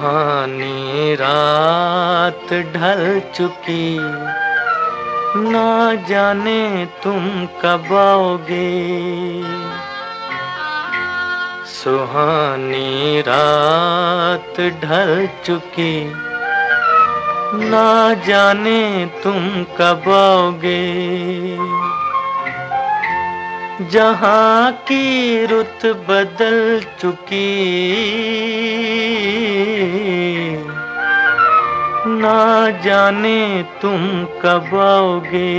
सुहानी रात ढल चुकी। ना जाने तुम कब आओगे। सुहानी रात ढल चुकी। ना जाने तुम कब आओगे। जहाँ की रुत बदल चुकी। ना जाने तुम कब आओगे।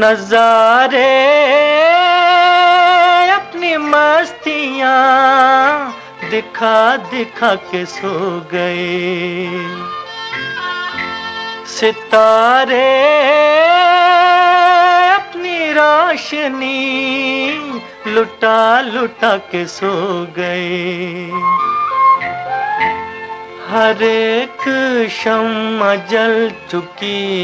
नजारे अपनी मस्तियाँ दिखा दिखा के सो गए। सितारे रोशनी लुटा लुटा के सो गए। हर एक शम जल चुकी।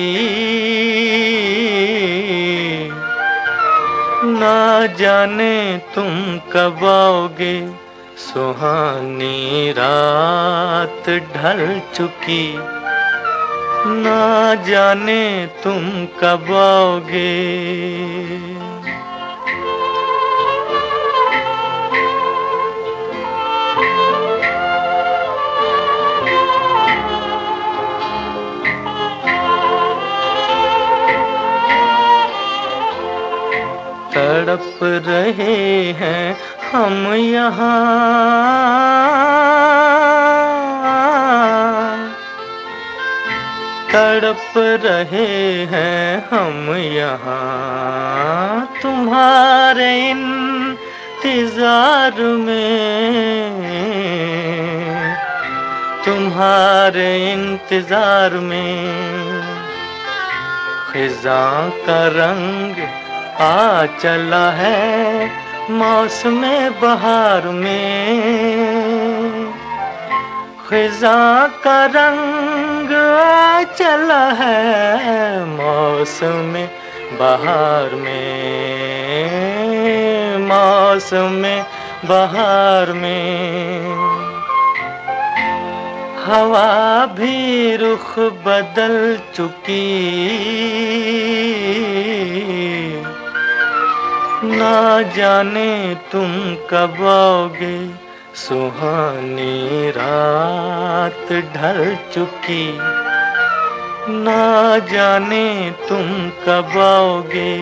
ना जाने तुम कब आओगे। सुहानी रात ढल चुकी। ना जाने तुम कब आओगे। तड़प रहे हैं हम यहाँ। तड़प रहे हैं हम यहाँ। तुम्हारे इंतज़ार में, तुम्हारे इंतज़ार में, खिजा का रंग आ चला है मौसम बहार में। खिजा का रंग आ चला है मौसम बहार में। मौसम बहार में। हवा भी रुख बदल चुकी ना जाने तुम कब आओगे? सुहानी रात ढल चुकी। ना जाने तुम कब आओगे?